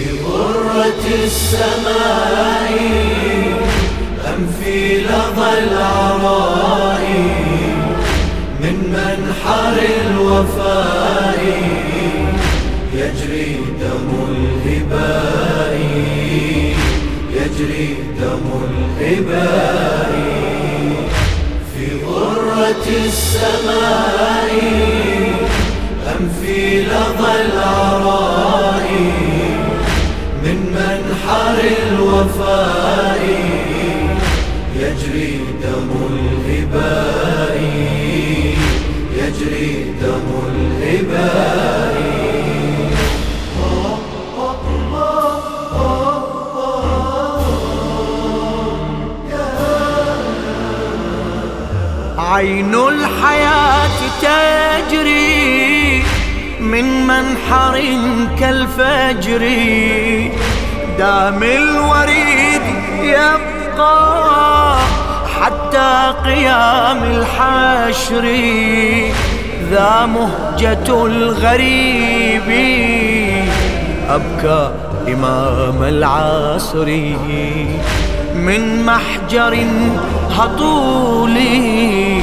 في غرة السماء أم في لظى العراء من منحر الوفاء يجري دم الهباء يجري دم الهباء. في غرة السماء أم في لظى العراء عين الحياة تجري من منحر كالفجر. دام الوريد يبقى حتى قيام الحشر. ذا مهجة الغريب أبكى إمام العصر. من محجر هطولي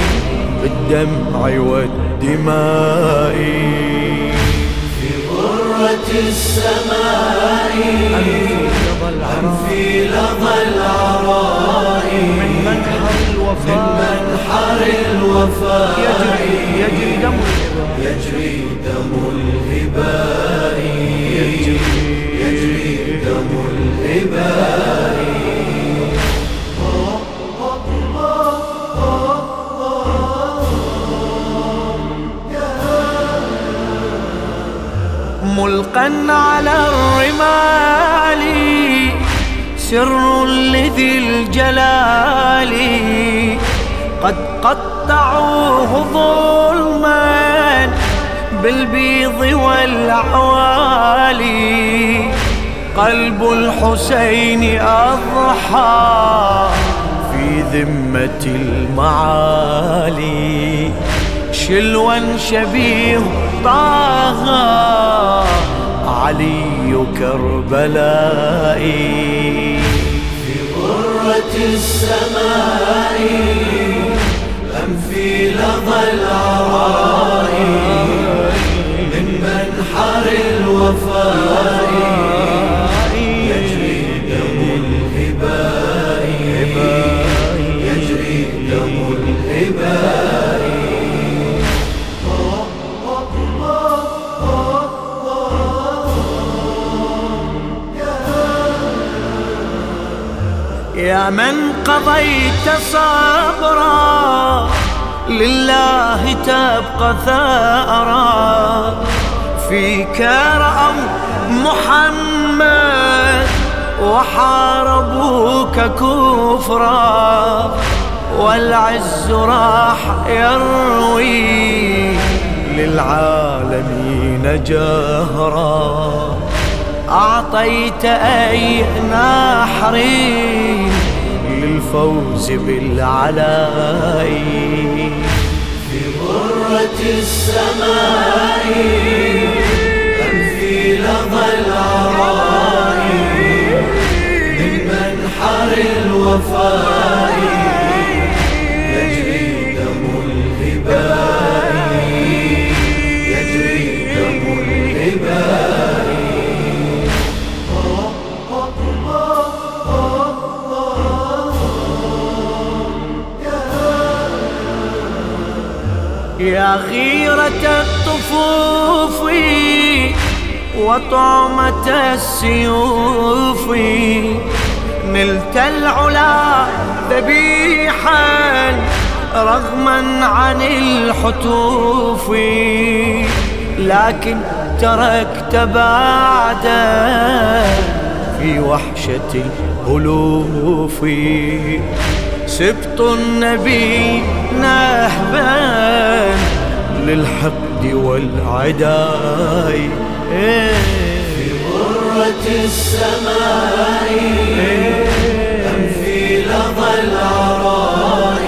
بالدمع والدماء. في غرة السماء أم في لظى العراء من منحر من الوفاء منحر الوفاء. يجري يجري دم الهباء. يجري دم الهباء. ملقا على الرمال سر لذي الجلال. قد قطعوه ظلما بالبيض والعوالي قلب الحسين أضحى في ذمة المعالي. شلوا شبيه طه كربلائي. في غرة السماء أم في لظى العراء؟ يا من قضيت صبرا لله تبقى ثأرا. فيك رأوا محمد وحاربوك كفرا. والعز راح يروي للعالمين جهرا. أعطيت أي نحر للفوز بالعلاء. في غرة السماء أم في لظى العراء من منحر الوفاء. يا غيرة الطفوف وطعمة السيوف. نلت العلا ذبيحا رغما عن الحتوف. لكن تركت بعدا في وحشة الألوف. سبط النبي نهبا للحقد والعداء. في غرة السماء أم في لظى العراء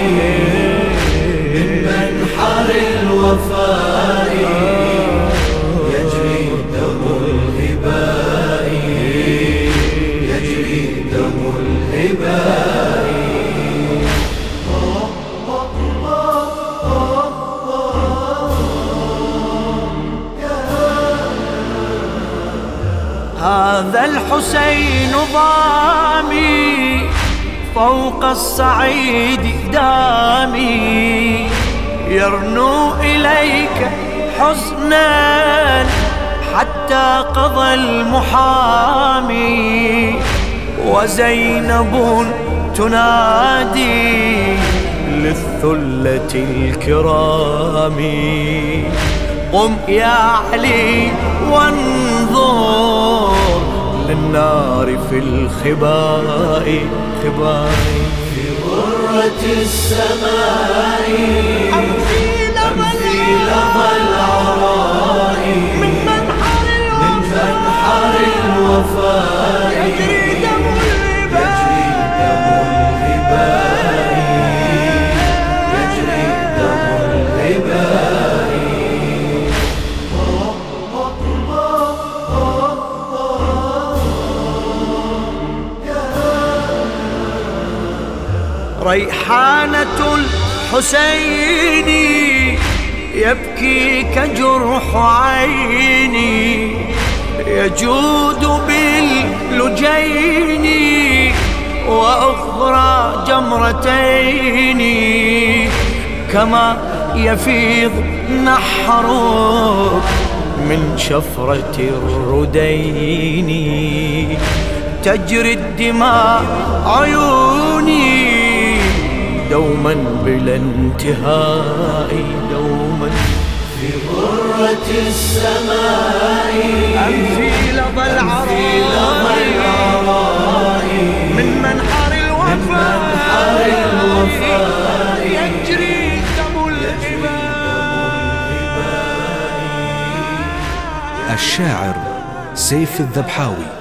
من منحر الوفاء. هذا الحسين ضامي فوق الصعيد دامي. يرنو إليك حزنا حتى قضى المحامي. وزينب تنادي للثلة الكرام. قم يا علي وانظر للنار في الخباء خباء. في غرة السماء. ريحانة الحسين يبكي كجرح عيني يجود باللجين وأخرى جمرتين كما يفيض نحرك من شفرة الردين تجري الدماء عيوني دوما بلا انتهاء دوما. في غرة السماء أمشي لظى العراء من منحر الوفاء يجري دم الإباء الشاعر سيف الذبحاوي.